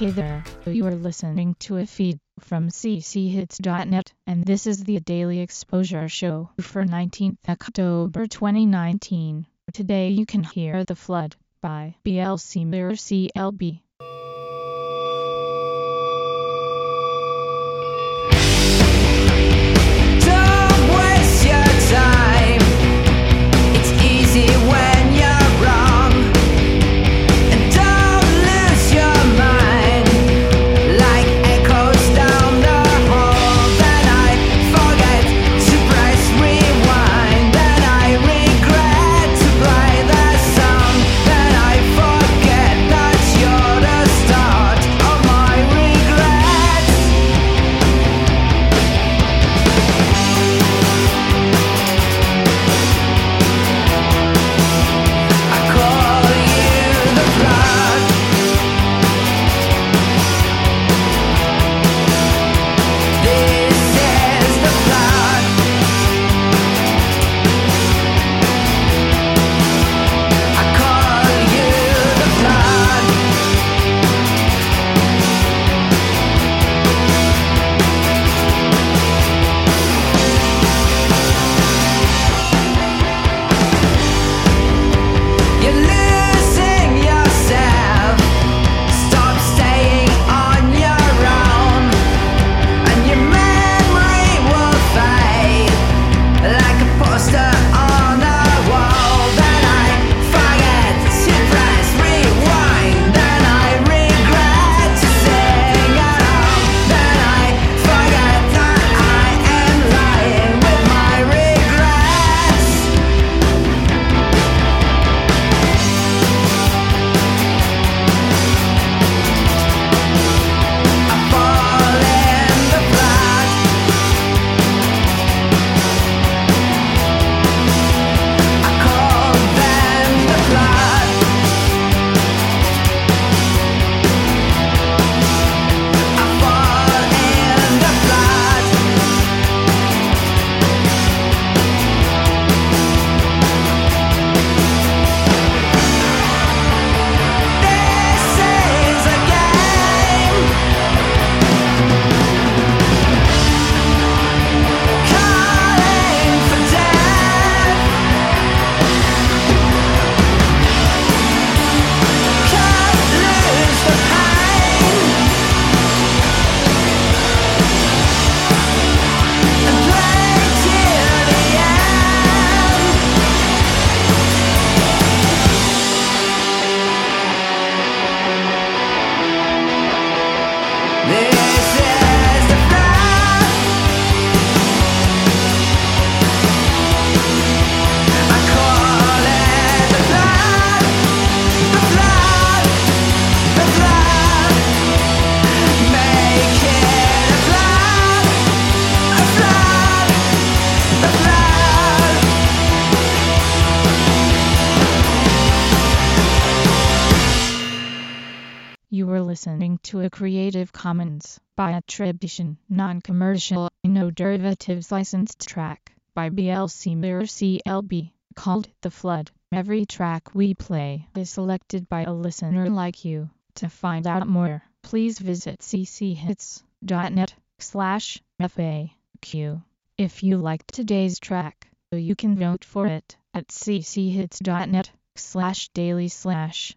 Hey there, you are listening to a feed from cchits.net, and this is the Daily Exposure Show for 19th October 2019. Today you can hear The Flood by BLC Mirror CLB. Listening to a Creative Commons by attribution, non-commercial, no derivatives licensed track by BLC Mirror CLB called The Flood. Every track we play is selected by a listener like you. To find out more, please visit cchits.net slash FAQ. If you liked today's track, you can vote for it at cchits.net slash daily slash